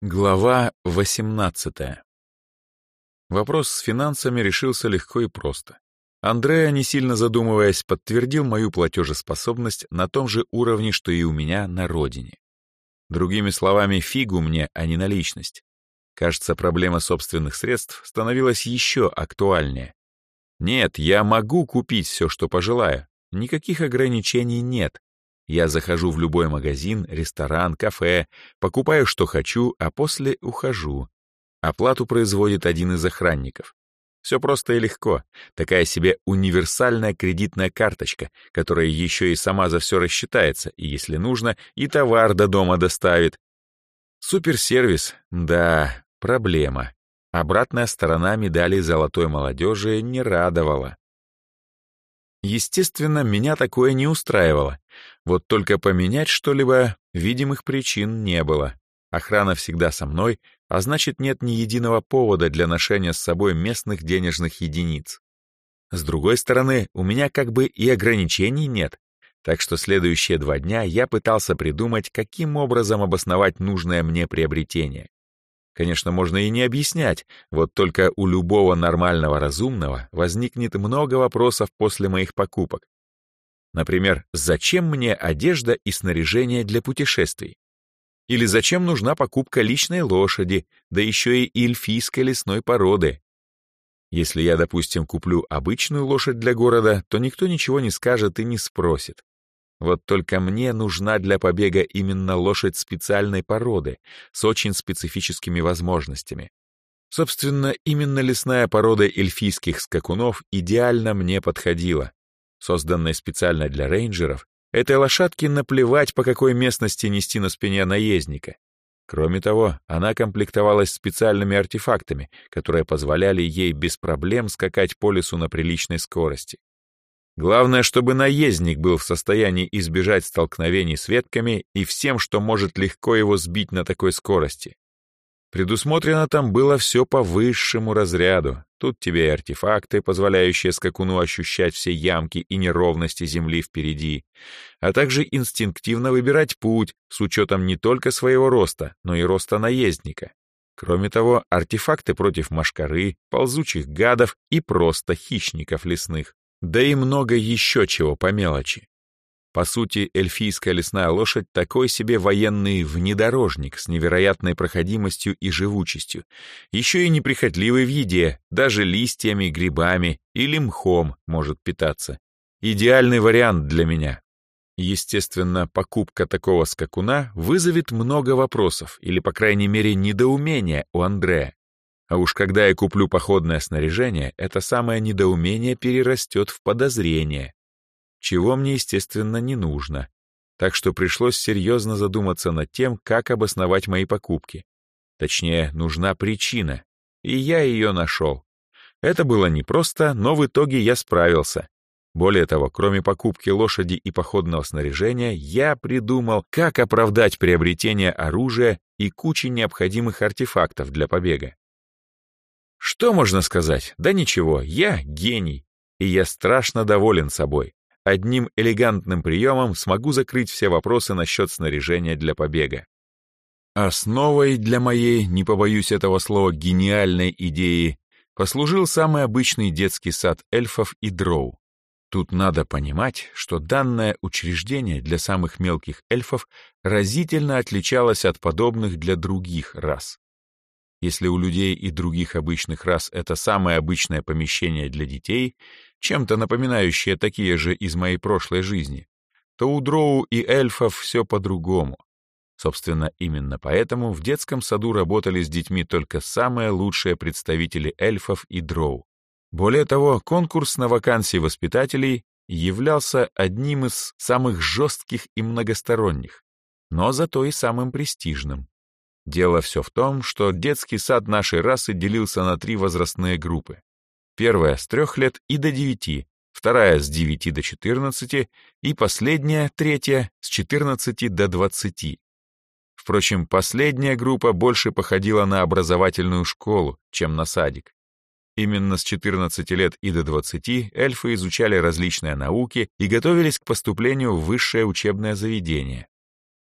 Глава 18 Вопрос с финансами решился легко и просто. Андреа, не сильно задумываясь, подтвердил мою платежеспособность на том же уровне, что и у меня на родине. Другими словами, фигу мне, а не наличность. Кажется, проблема собственных средств становилась еще актуальнее. Нет, я могу купить все, что пожелаю. Никаких ограничений нет. Я захожу в любой магазин, ресторан, кафе, покупаю, что хочу, а после ухожу. Оплату производит один из охранников. Все просто и легко. Такая себе универсальная кредитная карточка, которая еще и сама за все рассчитается, и, если нужно, и товар до дома доставит. Суперсервис, да, проблема. Обратная сторона медали золотой молодежи не радовала. Естественно, меня такое не устраивало. Вот только поменять что-либо видимых причин не было. Охрана всегда со мной, а значит, нет ни единого повода для ношения с собой местных денежных единиц. С другой стороны, у меня как бы и ограничений нет, так что следующие два дня я пытался придумать, каким образом обосновать нужное мне приобретение. Конечно, можно и не объяснять, вот только у любого нормального разумного возникнет много вопросов после моих покупок. Например, зачем мне одежда и снаряжение для путешествий? Или зачем нужна покупка личной лошади, да еще и эльфийской лесной породы? Если я, допустим, куплю обычную лошадь для города, то никто ничего не скажет и не спросит. Вот только мне нужна для побега именно лошадь специальной породы, с очень специфическими возможностями. Собственно, именно лесная порода эльфийских скакунов идеально мне подходила. Созданная специально для рейнджеров, этой лошадке наплевать, по какой местности нести на спине наездника. Кроме того, она комплектовалась специальными артефактами, которые позволяли ей без проблем скакать по лесу на приличной скорости. Главное, чтобы наездник был в состоянии избежать столкновений с ветками и всем, что может легко его сбить на такой скорости. Предусмотрено там было все по высшему разряду. Тут тебе и артефакты, позволяющие скакуну ощущать все ямки и неровности земли впереди, а также инстинктивно выбирать путь с учетом не только своего роста, но и роста наездника. Кроме того, артефакты против машкары, ползучих гадов и просто хищников лесных да и много еще чего по мелочи. По сути, эльфийская лесная лошадь — такой себе военный внедорожник с невероятной проходимостью и живучестью, еще и неприхотливый в еде, даже листьями, грибами или мхом может питаться. Идеальный вариант для меня. Естественно, покупка такого скакуна вызовет много вопросов или, по крайней мере, недоумения у Андрея. А уж когда я куплю походное снаряжение, это самое недоумение перерастет в подозрение. Чего мне, естественно, не нужно. Так что пришлось серьезно задуматься над тем, как обосновать мои покупки. Точнее, нужна причина. И я ее нашел. Это было непросто, но в итоге я справился. Более того, кроме покупки лошади и походного снаряжения, я придумал, как оправдать приобретение оружия и кучи необходимых артефактов для побега. Что можно сказать? Да ничего, я гений, и я страшно доволен собой. Одним элегантным приемом смогу закрыть все вопросы насчет снаряжения для побега. Основой для моей, не побоюсь этого слова, гениальной идеи послужил самый обычный детский сад эльфов и дроу. Тут надо понимать, что данное учреждение для самых мелких эльфов разительно отличалось от подобных для других рас. Если у людей и других обычных рас это самое обычное помещение для детей, чем-то напоминающее такие же из моей прошлой жизни, то у дроу и эльфов все по-другому. Собственно, именно поэтому в детском саду работали с детьми только самые лучшие представители эльфов и дроу. Более того, конкурс на вакансии воспитателей являлся одним из самых жестких и многосторонних, но зато и самым престижным. Дело все в том, что детский сад нашей расы делился на три возрастные группы. Первая с трех лет и до девяти, вторая с девяти до четырнадцати и последняя, третья, с четырнадцати до двадцати. Впрочем, последняя группа больше походила на образовательную школу, чем на садик. Именно с 14 лет и до 20 эльфы изучали различные науки и готовились к поступлению в высшее учебное заведение.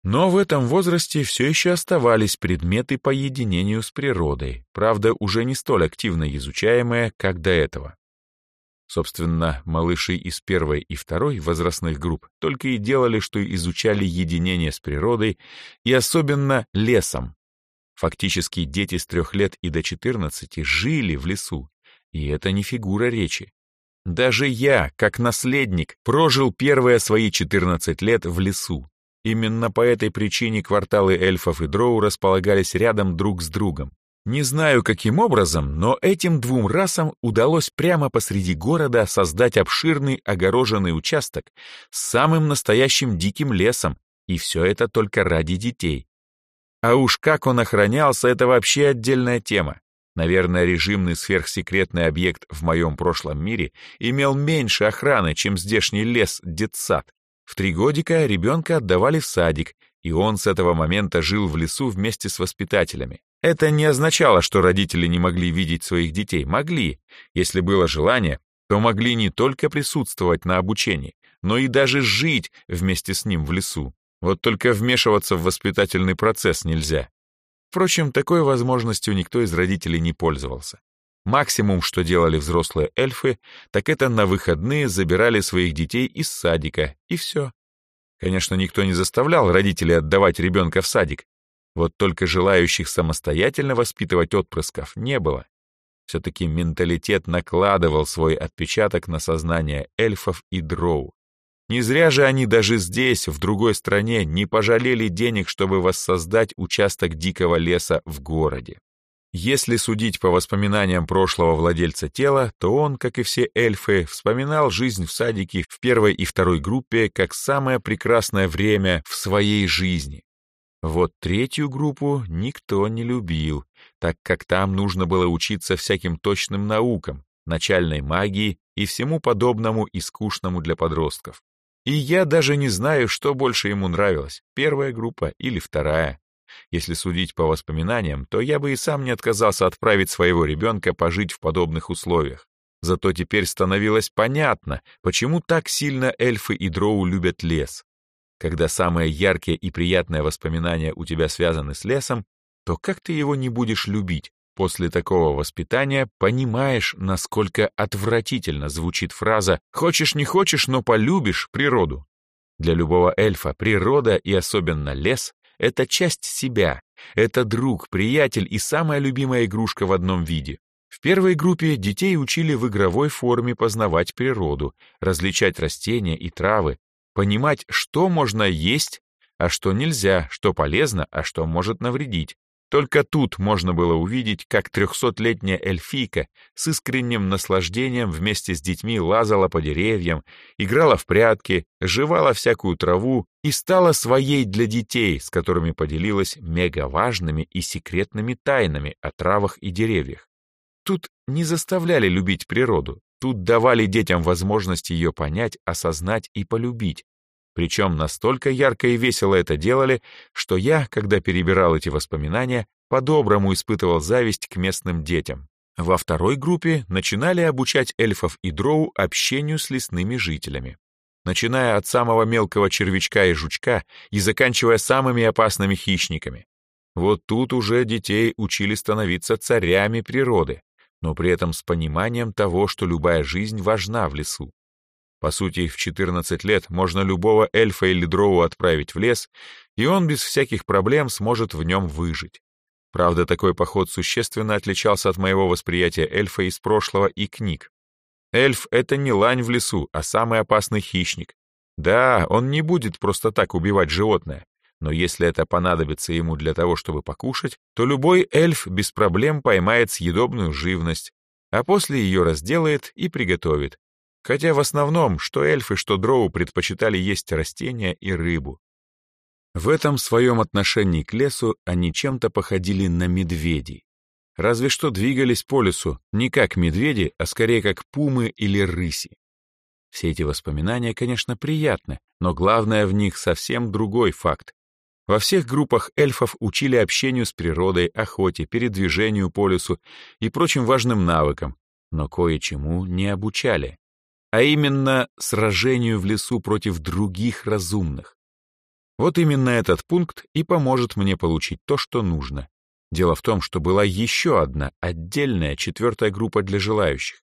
Но в этом возрасте все еще оставались предметы по единению с природой, правда, уже не столь активно изучаемые, как до этого. Собственно, малыши из первой и второй возрастных групп только и делали, что изучали единение с природой и особенно лесом. Фактически дети с трех лет и до четырнадцати жили в лесу, и это не фигура речи. Даже я, как наследник, прожил первые свои четырнадцать лет в лесу. Именно по этой причине кварталы эльфов и дроу располагались рядом друг с другом. Не знаю, каким образом, но этим двум расам удалось прямо посреди города создать обширный огороженный участок с самым настоящим диким лесом, и все это только ради детей. А уж как он охранялся, это вообще отдельная тема. Наверное, режимный сверхсекретный объект в моем прошлом мире имел меньше охраны, чем здешний лес-детсад. В три годика ребенка отдавали в садик, и он с этого момента жил в лесу вместе с воспитателями. Это не означало, что родители не могли видеть своих детей. Могли. Если было желание, то могли не только присутствовать на обучении, но и даже жить вместе с ним в лесу. Вот только вмешиваться в воспитательный процесс нельзя. Впрочем, такой возможностью никто из родителей не пользовался. Максимум, что делали взрослые эльфы, так это на выходные забирали своих детей из садика, и все. Конечно, никто не заставлял родителей отдавать ребенка в садик, вот только желающих самостоятельно воспитывать отпрысков не было. Все-таки менталитет накладывал свой отпечаток на сознание эльфов и дроу. Не зря же они даже здесь, в другой стране, не пожалели денег, чтобы воссоздать участок дикого леса в городе. Если судить по воспоминаниям прошлого владельца тела, то он, как и все эльфы, вспоминал жизнь в садике в первой и второй группе как самое прекрасное время в своей жизни. Вот третью группу никто не любил, так как там нужно было учиться всяким точным наукам, начальной магии и всему подобному и скучному для подростков. И я даже не знаю, что больше ему нравилось, первая группа или вторая. Если судить по воспоминаниям, то я бы и сам не отказался отправить своего ребенка пожить в подобных условиях. Зато теперь становилось понятно, почему так сильно эльфы и дроу любят лес. Когда самые яркие и приятные воспоминания у тебя связаны с лесом, то как ты его не будешь любить? После такого воспитания понимаешь, насколько отвратительно звучит фраза «хочешь не хочешь, но полюбишь природу». Для любого эльфа природа и особенно лес — это часть себя, это друг, приятель и самая любимая игрушка в одном виде. В первой группе детей учили в игровой форме познавать природу, различать растения и травы, понимать, что можно есть, а что нельзя, что полезно, а что может навредить. Только тут можно было увидеть, как трехсотлетняя эльфийка с искренним наслаждением вместе с детьми лазала по деревьям, играла в прятки, жевала всякую траву и стала своей для детей, с которыми поделилась мегаважными и секретными тайнами о травах и деревьях. Тут не заставляли любить природу, Тут давали детям возможность ее понять, осознать и полюбить. Причем настолько ярко и весело это делали, что я, когда перебирал эти воспоминания, по-доброму испытывал зависть к местным детям. Во второй группе начинали обучать эльфов и дроу общению с лесными жителями. Начиная от самого мелкого червячка и жучка и заканчивая самыми опасными хищниками. Вот тут уже детей учили становиться царями природы, но при этом с пониманием того, что любая жизнь важна в лесу. По сути, в 14 лет можно любого эльфа или дроу отправить в лес, и он без всяких проблем сможет в нем выжить. Правда, такой поход существенно отличался от моего восприятия эльфа из прошлого и книг. Эльф — это не лань в лесу, а самый опасный хищник. Да, он не будет просто так убивать животное, но если это понадобится ему для того, чтобы покушать, то любой эльф без проблем поймает съедобную живность, а после ее разделает и приготовит. Хотя в основном, что эльфы, что дроу предпочитали есть растения и рыбу. В этом своем отношении к лесу они чем-то походили на медведей. Разве что двигались по лесу не как медведи, а скорее как пумы или рыси. Все эти воспоминания, конечно, приятны, но главное в них совсем другой факт. Во всех группах эльфов учили общению с природой, охоте, передвижению по лесу и прочим важным навыкам, но кое-чему не обучали, а именно сражению в лесу против других разумных. Вот именно этот пункт и поможет мне получить то, что нужно. Дело в том, что была еще одна отдельная четвертая группа для желающих.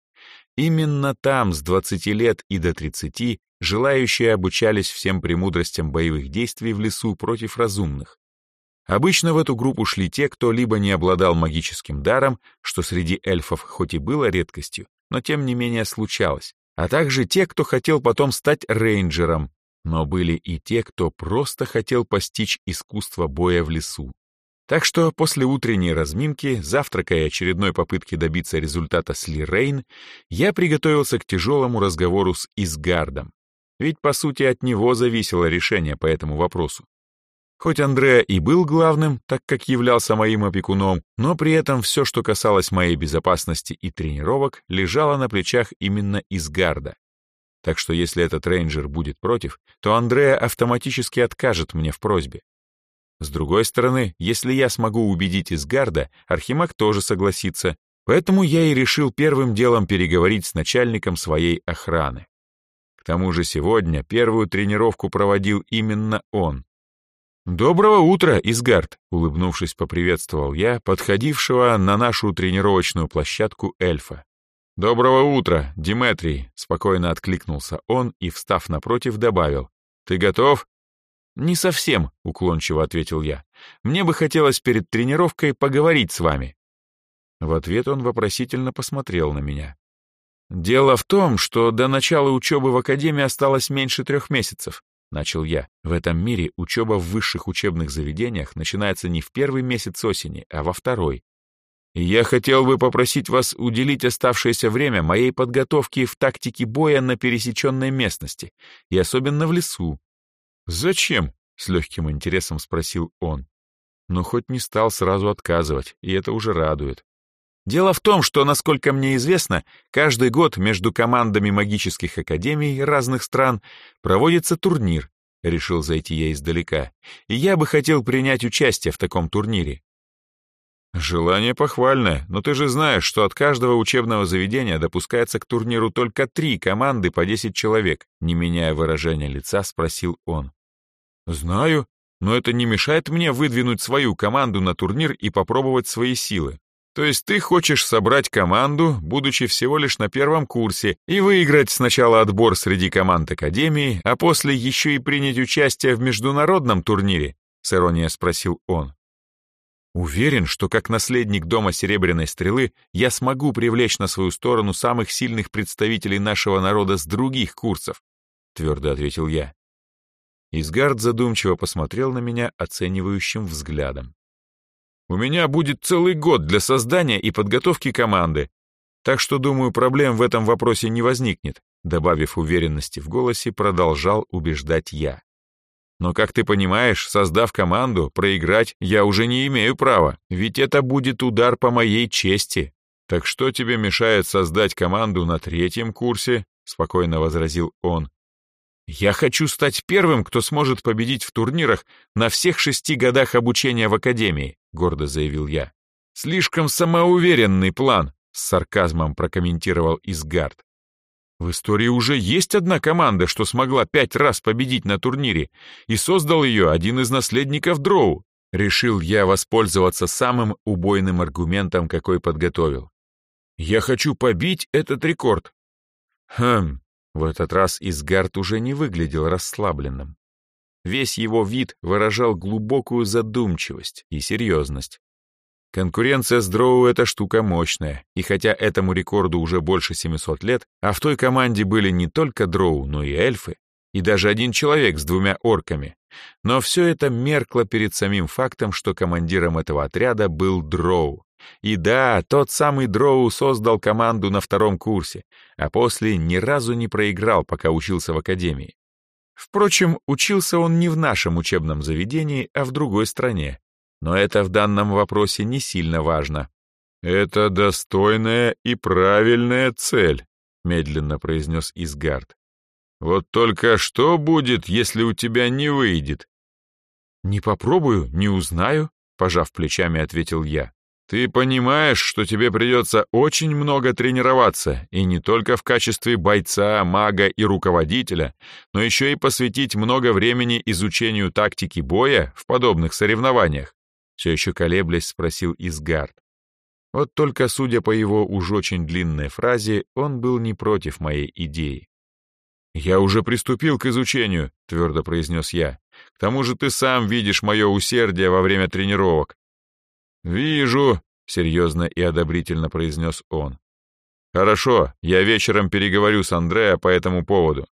Именно там с 20 лет и до 30 желающие обучались всем премудростям боевых действий в лесу против разумных. Обычно в эту группу шли те, кто либо не обладал магическим даром, что среди эльфов хоть и было редкостью, но тем не менее случалось, а также те, кто хотел потом стать рейнджером, но были и те, кто просто хотел постичь искусство боя в лесу. Так что после утренней разминки, завтрака и очередной попытки добиться результата с Ли Рейн, я приготовился к тяжелому разговору с Изгардом. Ведь, по сути, от него зависело решение по этому вопросу. Хоть Андреа и был главным, так как являлся моим опекуном, но при этом все, что касалось моей безопасности и тренировок, лежало на плечах именно Изгарда. Так что если этот рейнджер будет против, то Андреа автоматически откажет мне в просьбе. С другой стороны, если я смогу убедить Изгарда, Архимаг тоже согласится, поэтому я и решил первым делом переговорить с начальником своей охраны. К тому же сегодня первую тренировку проводил именно он. «Доброго утра, Изгард!» — улыбнувшись, поприветствовал я подходившего на нашу тренировочную площадку эльфа. «Доброго утра, Диметрий!» — спокойно откликнулся он и, встав напротив, добавил. «Ты готов?» «Не совсем», — уклончиво ответил я. «Мне бы хотелось перед тренировкой поговорить с вами». В ответ он вопросительно посмотрел на меня. «Дело в том, что до начала учебы в академии осталось меньше трех месяцев», — начал я. «В этом мире учеба в высших учебных заведениях начинается не в первый месяц осени, а во второй. И я хотел бы попросить вас уделить оставшееся время моей подготовке в тактике боя на пересеченной местности, и особенно в лесу. «Зачем?» — с легким интересом спросил он. Но хоть не стал сразу отказывать, и это уже радует. Дело в том, что, насколько мне известно, каждый год между командами магических академий разных стран проводится турнир, решил зайти я издалека, и я бы хотел принять участие в таком турнире. Желание похвальное, но ты же знаешь, что от каждого учебного заведения допускается к турниру только три команды по десять человек, не меняя выражения лица, спросил он. «Знаю, но это не мешает мне выдвинуть свою команду на турнир и попробовать свои силы. То есть ты хочешь собрать команду, будучи всего лишь на первом курсе, и выиграть сначала отбор среди команд Академии, а после еще и принять участие в международном турнире?» — с иронией спросил он. Уверен, что как наследник Дома Серебряной Стрелы я смогу привлечь на свою сторону самых сильных представителей нашего народа с других курсов, твердо ответил я. Изгард задумчиво посмотрел на меня оценивающим взглядом. «У меня будет целый год для создания и подготовки команды, так что, думаю, проблем в этом вопросе не возникнет», добавив уверенности в голосе, продолжал убеждать я. «Но, как ты понимаешь, создав команду, проиграть я уже не имею права, ведь это будет удар по моей чести. Так что тебе мешает создать команду на третьем курсе?» спокойно возразил он. Я хочу стать первым, кто сможет победить в турнирах на всех шести годах обучения в академии, гордо заявил я. Слишком самоуверенный план, с сарказмом прокомментировал Изгард. В истории уже есть одна команда, что смогла пять раз победить на турнире, и создал ее один из наследников Дроу. Решил я воспользоваться самым убойным аргументом, какой подготовил. Я хочу побить этот рекорд. Хм, в этот раз Изгард уже не выглядел расслабленным. Весь его вид выражал глубокую задумчивость и серьезность. Конкуренция с Дроу — это штука мощная, и хотя этому рекорду уже больше 700 лет, а в той команде были не только Дроу, но и эльфы, и даже один человек с двумя орками, но все это меркло перед самим фактом, что командиром этого отряда был Дроу. И да, тот самый Дроу создал команду на втором курсе, а после ни разу не проиграл, пока учился в академии. Впрочем, учился он не в нашем учебном заведении, а в другой стране. Но это в данном вопросе не сильно важно. «Это достойная и правильная цель», — медленно произнес Изгард. «Вот только что будет, если у тебя не выйдет?» «Не попробую, не узнаю», — пожав плечами, ответил я. Ты понимаешь, что тебе придется очень много тренироваться, и не только в качестве бойца, мага и руководителя, но еще и посвятить много времени изучению тактики боя в подобных соревнованиях? Все еще колеблясь, спросил Изгард. Вот только, судя по его уж очень длинной фразе, он был не против моей идеи. «Я уже приступил к изучению», — твердо произнес я. «К тому же ты сам видишь мое усердие во время тренировок. «Вижу», — серьезно и одобрительно произнес он. «Хорошо, я вечером переговорю с Андреа по этому поводу.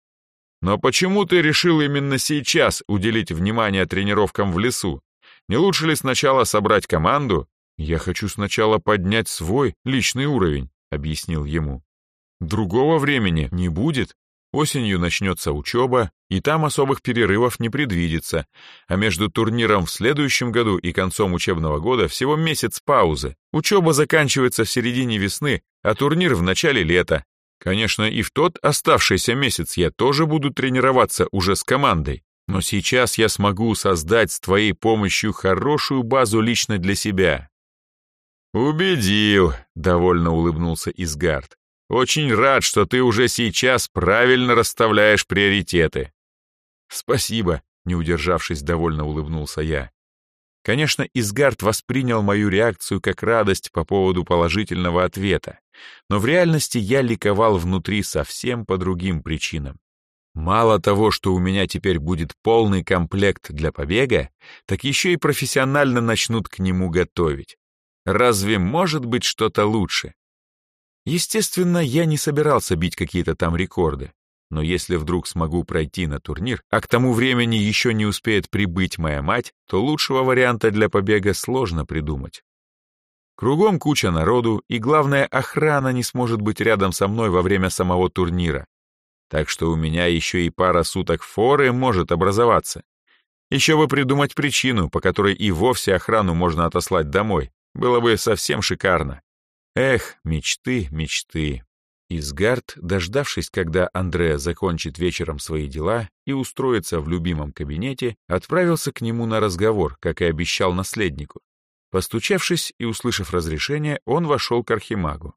Но почему ты решил именно сейчас уделить внимание тренировкам в лесу? Не лучше ли сначала собрать команду? Я хочу сначала поднять свой личный уровень», — объяснил ему. «Другого времени не будет, Осенью начнется учеба, и там особых перерывов не предвидится, а между турниром в следующем году и концом учебного года всего месяц паузы. Учеба заканчивается в середине весны, а турнир в начале лета. Конечно, и в тот оставшийся месяц я тоже буду тренироваться уже с командой, но сейчас я смогу создать с твоей помощью хорошую базу лично для себя». «Убедил», — довольно улыбнулся Изгард. Очень рад, что ты уже сейчас правильно расставляешь приоритеты. Спасибо, не удержавшись, довольно улыбнулся я. Конечно, Изгард воспринял мою реакцию как радость по поводу положительного ответа, но в реальности я ликовал внутри совсем по другим причинам. Мало того, что у меня теперь будет полный комплект для побега, так еще и профессионально начнут к нему готовить. Разве может быть что-то лучше? Естественно, я не собирался бить какие-то там рекорды. Но если вдруг смогу пройти на турнир, а к тому времени еще не успеет прибыть моя мать, то лучшего варианта для побега сложно придумать. Кругом куча народу, и главное, охрана не сможет быть рядом со мной во время самого турнира. Так что у меня еще и пара суток форы может образоваться. Еще бы придумать причину, по которой и вовсе охрану можно отослать домой. Было бы совсем шикарно. Эх, мечты, мечты. Изгард, дождавшись, когда Андреа закончит вечером свои дела и устроится в любимом кабинете, отправился к нему на разговор, как и обещал наследнику. Постучавшись и услышав разрешение, он вошел к архимагу.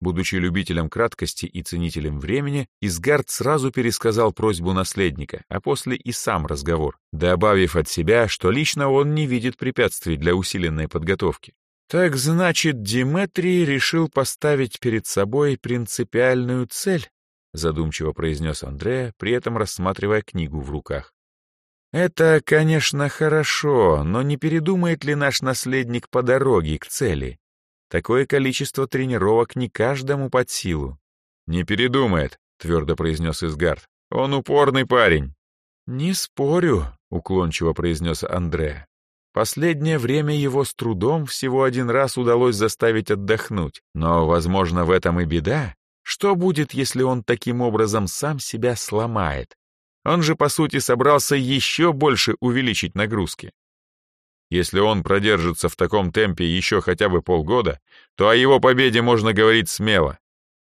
Будучи любителем краткости и ценителем времени, Изгард сразу пересказал просьбу наследника, а после и сам разговор, добавив от себя, что лично он не видит препятствий для усиленной подготовки. Так значит, Диметрий решил поставить перед собой принципиальную цель, задумчиво произнес Андрея, при этом рассматривая книгу в руках. Это, конечно, хорошо, но не передумает ли наш наследник по дороге к цели? Такое количество тренировок не каждому под силу. Не передумает, твердо произнес Изгард. Он упорный парень. Не спорю, уклончиво произнес Андрея. Последнее время его с трудом всего один раз удалось заставить отдохнуть, но, возможно, в этом и беда. Что будет, если он таким образом сам себя сломает? Он же, по сути, собрался еще больше увеличить нагрузки. Если он продержится в таком темпе еще хотя бы полгода, то о его победе можно говорить смело.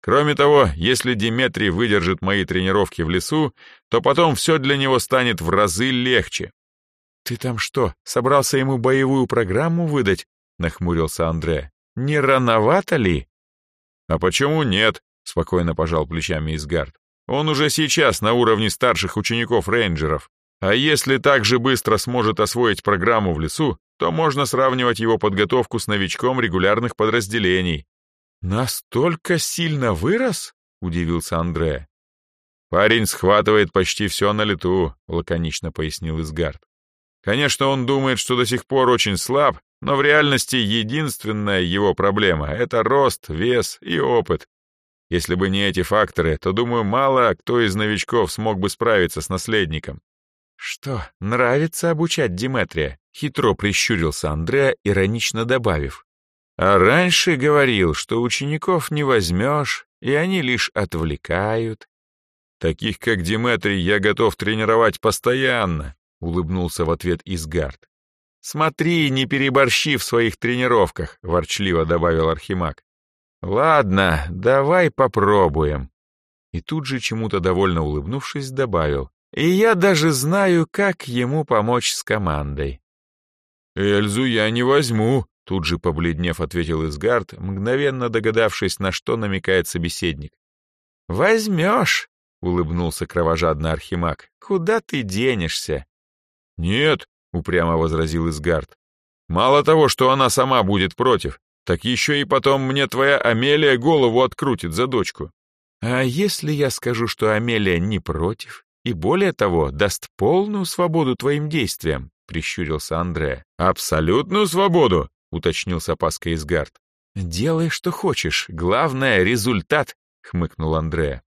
Кроме того, если Диметрий выдержит мои тренировки в лесу, то потом все для него станет в разы легче. «Ты там что, собрался ему боевую программу выдать?» — нахмурился Андре. «Не рановато ли?» «А почему нет?» — спокойно пожал плечами Изгард. «Он уже сейчас на уровне старших учеников рейнджеров. А если так же быстро сможет освоить программу в лесу, то можно сравнивать его подготовку с новичком регулярных подразделений». «Настолько сильно вырос?» — удивился Андре. «Парень схватывает почти все на лету», — лаконично пояснил Изгард. Конечно, он думает, что до сих пор очень слаб, но в реальности единственная его проблема — это рост, вес и опыт. Если бы не эти факторы, то, думаю, мало кто из новичков смог бы справиться с наследником. «Что, нравится обучать Диметрия?» — хитро прищурился Андреа, иронично добавив. «А раньше говорил, что учеников не возьмешь, и они лишь отвлекают. Таких, как Диметрий, я готов тренировать постоянно, — улыбнулся в ответ Изгард. «Смотри, не переборщи в своих тренировках», — ворчливо добавил Архимаг. «Ладно, давай попробуем». И тут же, чему-то довольно улыбнувшись, добавил. «И я даже знаю, как ему помочь с командой». «Эльзу я не возьму», — Тут же, побледнев, ответил Изгард, мгновенно догадавшись, на что намекает собеседник. «Возьмешь!» — улыбнулся кровожадно Архимаг. «Куда ты денешься?» «Нет», — упрямо возразил Изгард. «Мало того, что она сама будет против, так еще и потом мне твоя Амелия голову открутит за дочку». «А если я скажу, что Амелия не против, и более того, даст полную свободу твоим действиям?» — прищурился Андре. «Абсолютную свободу?» — уточнил с опаской Изгард. «Делай, что хочешь. Главное — результат», — хмыкнул Андре.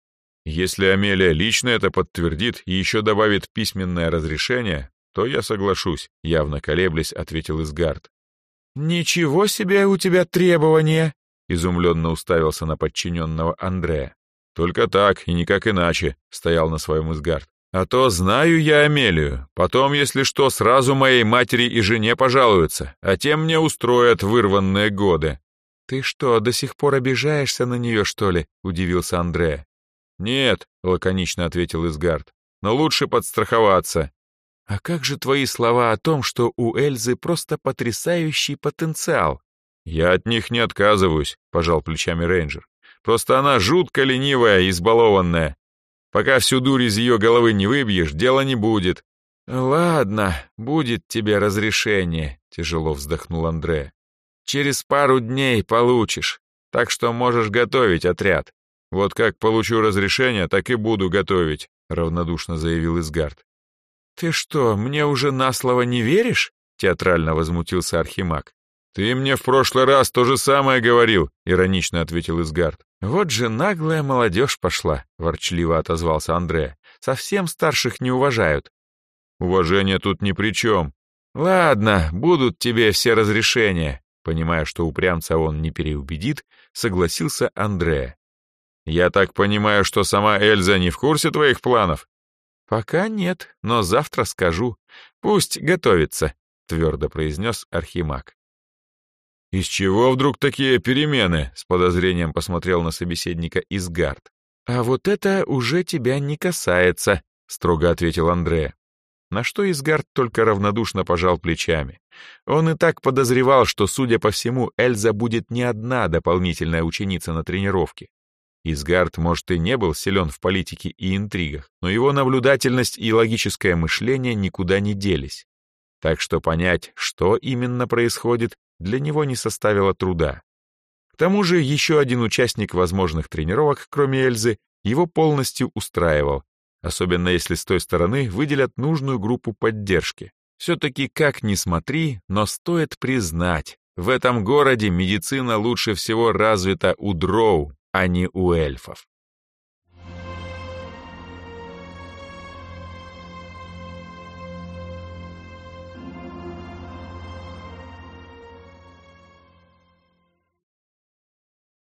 «Если Амелия лично это подтвердит и еще добавит письменное разрешение, то я соглашусь», — явно колеблясь, ответил Изгард. «Ничего себе у тебя требования!» — изумленно уставился на подчиненного Андрея. «Только так и никак иначе», — стоял на своем Изгард. «А то знаю я Амелию. Потом, если что, сразу моей матери и жене пожалуются, а тем мне устроят вырванные годы». «Ты что, до сих пор обижаешься на нее, что ли?» — удивился Андрея. «Нет», — лаконично ответил Изгард, — «но лучше подстраховаться. «А как же твои слова о том, что у Эльзы просто потрясающий потенциал?» «Я от них не отказываюсь», — пожал плечами рейнджер. «Просто она жутко ленивая и избалованная. Пока всю дурь из ее головы не выбьешь, дела не будет». «Ладно, будет тебе разрешение», — тяжело вздохнул Андре. «Через пару дней получишь, так что можешь готовить отряд». «Вот как получу разрешение, так и буду готовить», — равнодушно заявил Изгард. «Ты что, мне уже на слово не веришь?» — театрально возмутился Архимаг. «Ты мне в прошлый раз то же самое говорил», — иронично ответил Изгард. «Вот же наглая молодежь пошла», — ворчливо отозвался Андре. «Совсем старших не уважают». «Уважение тут ни при чем». «Ладно, будут тебе все разрешения», — понимая, что упрямца он не переубедит, согласился Андре. «Я так понимаю, что сама Эльза не в курсе твоих планов?» «Пока нет, но завтра скажу. Пусть готовится», — твердо произнес Архимаг. «Из чего вдруг такие перемены?» — с подозрением посмотрел на собеседника Изгард. «А вот это уже тебя не касается», — строго ответил Андре. На что Изгард только равнодушно пожал плечами. Он и так подозревал, что, судя по всему, Эльза будет не одна дополнительная ученица на тренировке. Изгард, может, и не был силен в политике и интригах, но его наблюдательность и логическое мышление никуда не делись. Так что понять, что именно происходит, для него не составило труда. К тому же еще один участник возможных тренировок, кроме Эльзы, его полностью устраивал, особенно если с той стороны выделят нужную группу поддержки. Все-таки, как ни смотри, но стоит признать, в этом городе медицина лучше всего развита у дроу, а не у эльфов.